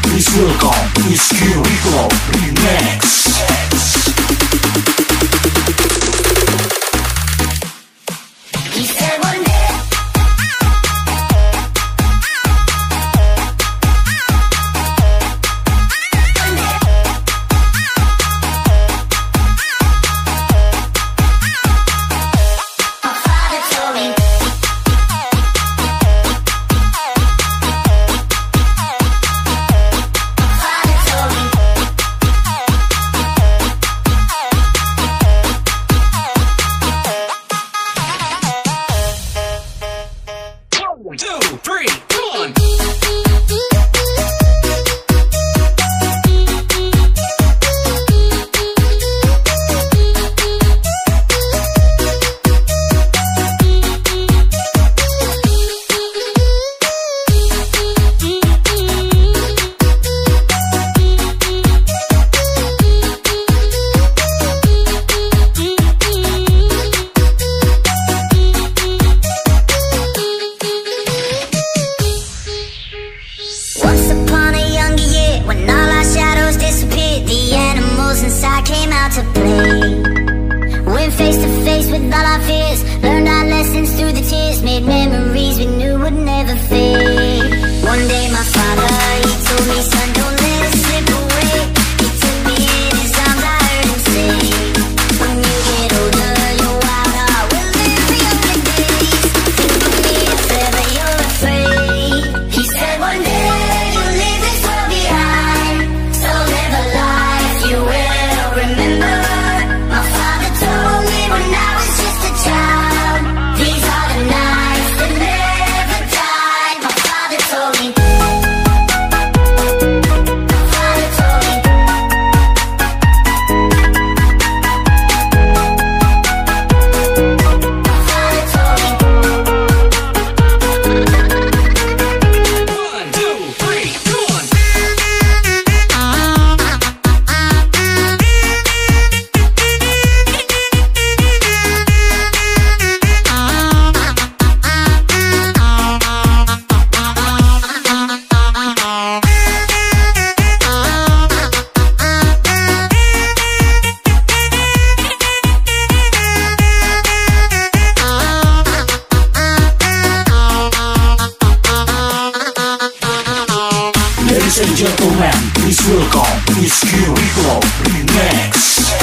Please welcome, please kill, we go. Please welcome, please here we go, remix.